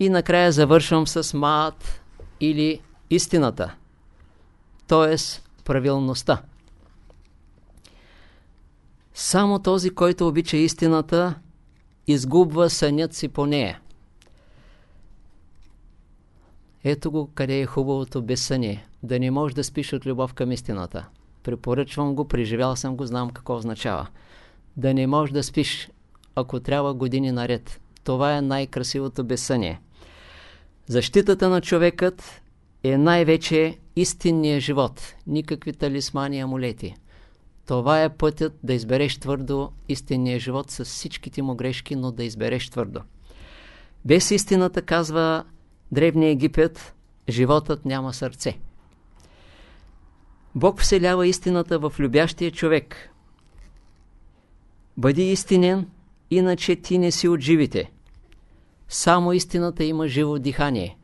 И накрая завършвам с маат или истината, т.е. правилността. Само този, който обича истината, изгубва сънят си по нея. Ето го къде е хубавото безсъние. Да не можеш да спиш от любов към истината. Препоръчвам го, преживял съм го, знам какво означава. Да не можеш да спиш, ако трябва години наред. Това е най-красивото безсъние. Защитата на човекът е най-вече истинния живот. Никакви талисмани и амулети. Това е пътят да избереш твърдо истинния живот с всичките му грешки, но да избереш твърдо. Без истината, казва Древния Египет, животът няма сърце. Бог вселява истината в любящия човек. Бъди истинен, иначе ти не си от живите. Само истината има живо дихание.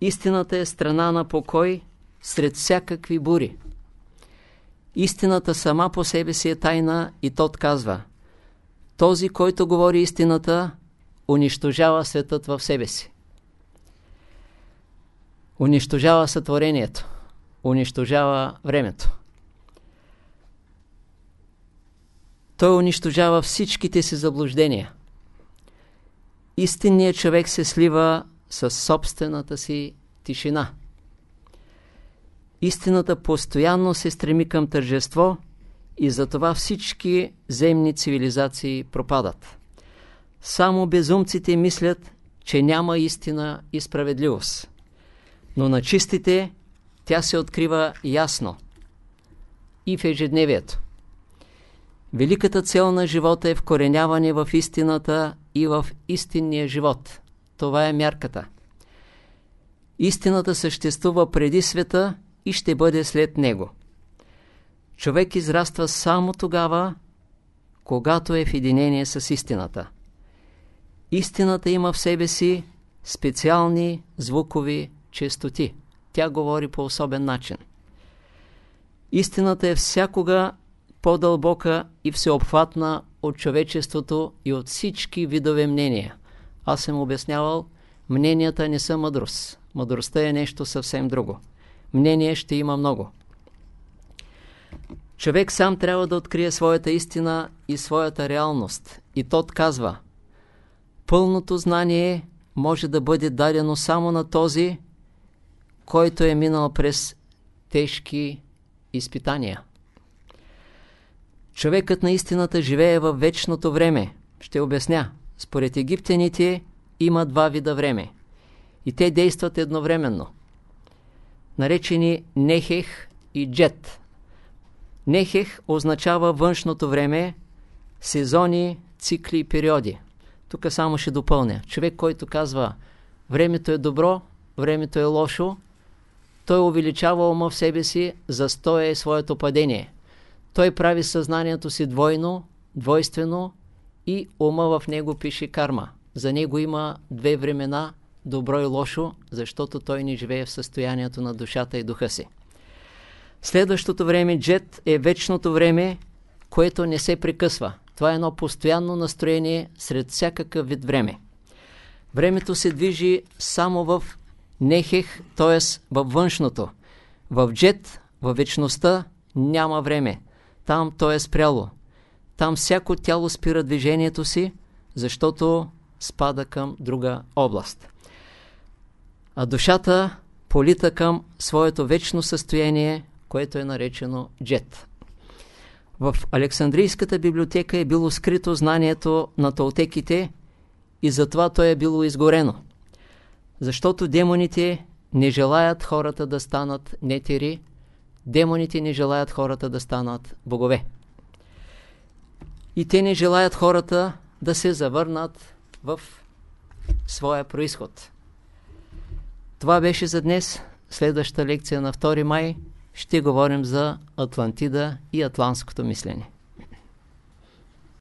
Истината е страна на покой сред всякакви бури. Истината сама по себе си е тайна и тот казва Този, който говори истината, унищожава светът в себе си. Унищожава сътворението. Унищожава времето. Той унищожава всичките си заблуждения. Истинният човек се слива с собствената си тишина. Истината постоянно се стреми към тържество и затова всички земни цивилизации пропадат. Само безумците мислят, че няма истина и справедливост. Но на чистите тя се открива ясно и в ежедневието. Великата цел на живота е вкореняване в истината и в истинния живот. Това е мярката. Истината съществува преди света и ще бъде след него. Човек израства само тогава, когато е в единение с истината. Истината има в себе си специални звукови честоти. Тя говори по особен начин. Истината е всякога по-дълбока и всеобхватна от човечеството и от всички видове мнения. Аз съм обяснявал, мненията не са мъдрост. Мъдростта е нещо съвсем друго. Мнение ще има много. Човек сам трябва да открие своята истина и своята реалност. И тот казва, пълното знание може да бъде дадено само на този, който е минал през тежки изпитания. Човекът на истината живее във вечното време. Ще обясня. Според египтяните има два вида време. И те действат едновременно. Наречени Нехех и Джет. Нехех означава външното време, сезони, цикли и периоди. Тук само ще допълня. Човек, който казва времето е добро, времето е лошо, той увеличава ума в себе си, застоя и своето падение. Той прави съзнанието си двойно, двойствено и ума в него пише карма. За него има две времена, добро и лошо, защото той не живее в състоянието на душата и духа си. Следващото време, джет, е вечното време, което не се прекъсва. Това е едно постоянно настроение сред всякакъв вид време. Времето се движи само в нехех, т.е. във външното. В джет, във вечността, няма време. Там то е спряло. Там всяко тяло спира движението си, защото спада към друга област. А душата полита към своето вечно състояние, което е наречено джет. В Александрийската библиотека е било скрито знанието на толтеките и затова то е било изгорено. Защото демоните не желаят хората да станат нетери, демоните не желаят хората да станат богове. И те не желаят хората да се завърнат в своя происход. Това беше за днес. Следващата лекция на 2 май ще говорим за Атлантида и атлантското мислене.